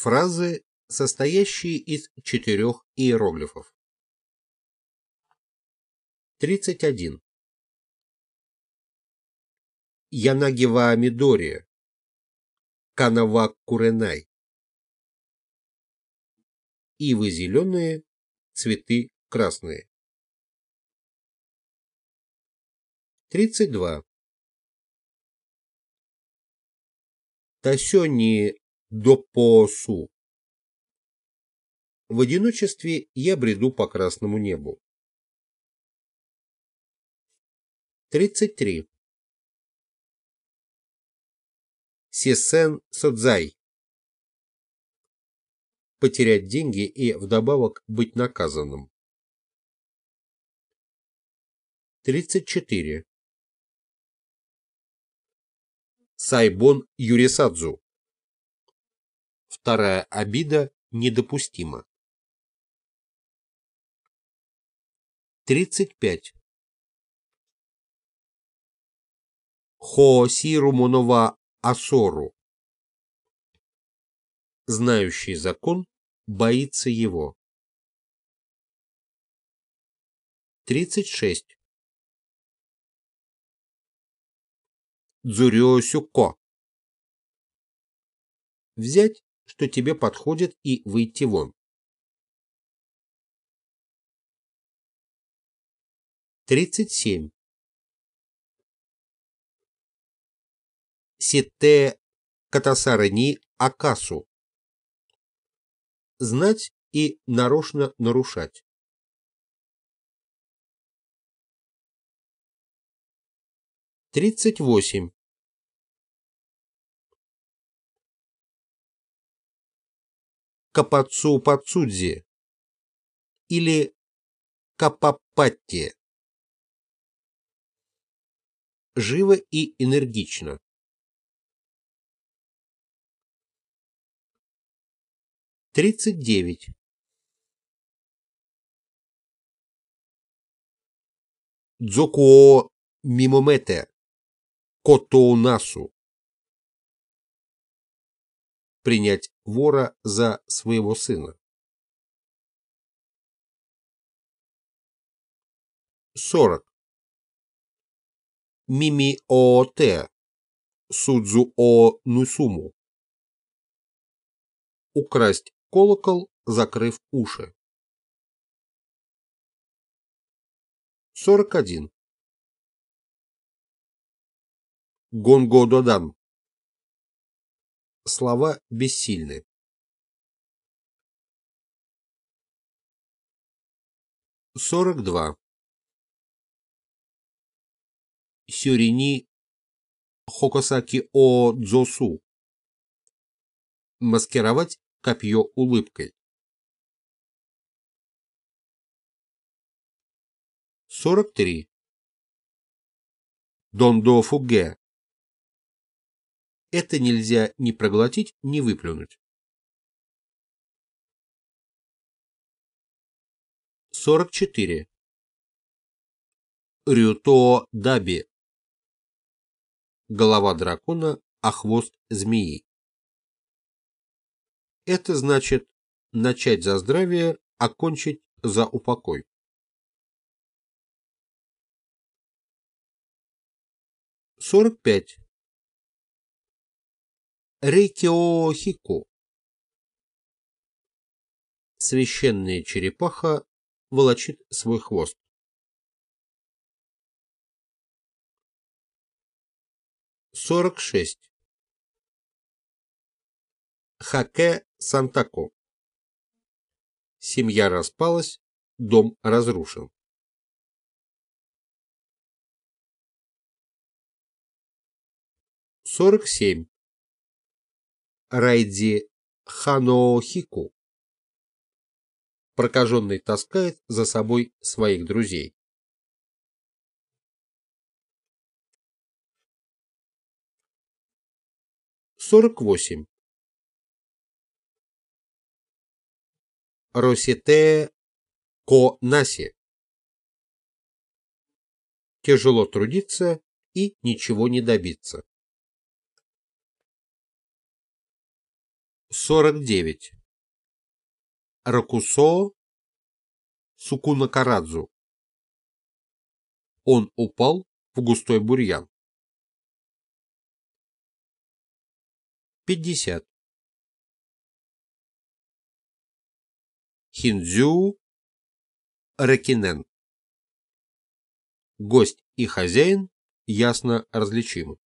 Фразы, состоящие из четырех иероглифов. 31. Янагива Амидори. Канава Куренай. Ивы зеленые, цветы красные. 32. Тасёни Допоосу. В одиночестве я бреду по красному небу. 33. Сесен Содзай. Потерять деньги и вдобавок быть наказанным. 34. Сайбон Юрисадзу. Вторая обида недопустима. 35. Хоосиру Монова Асору. Знающий закон боится его. 36. Дзурёсюко. Взять что тебе подходит, и выйти вон. Тридцать семь. Сите катасарани акасу. Знать и нарочно нарушать. Тридцать восемь. Капацу Пацудзи или Капапатти. Живо и энергично. Тридцать девять. Дзокуо Мимомете Котоунасу принять вора за своего сына. 40. Мими Ооте Судзу О Нусуму Украсть колокол, закрыв уши. 41. Гонго Додан слова бессильны. Сорок два. Сюрини Хокосаки О Дзосу. Маскировать копье улыбкой. Сорок три. Дондо Фуге это нельзя ни проглотить, ни выплюнуть. 44. Рюто Даби. Голова дракона, а хвост змеи. Это значит начать за здравие, окончить за упокой. 45. Рейкиохико. Священная черепаха волочит свой хвост. Сорок шесть. Хаке Сантако. Семья распалась, дом разрушен. Сорок семь. Райди Ханоохику. Прокаженный таскает за собой своих друзей. Сорок восемь. Росите Ко Наси. Тяжело трудиться и ничего не добиться. 49. Ракусо Сукунакарадзу. Он упал в густой бурьян. 50. Хиндзю Ракинен. Гость и хозяин ясно различимы.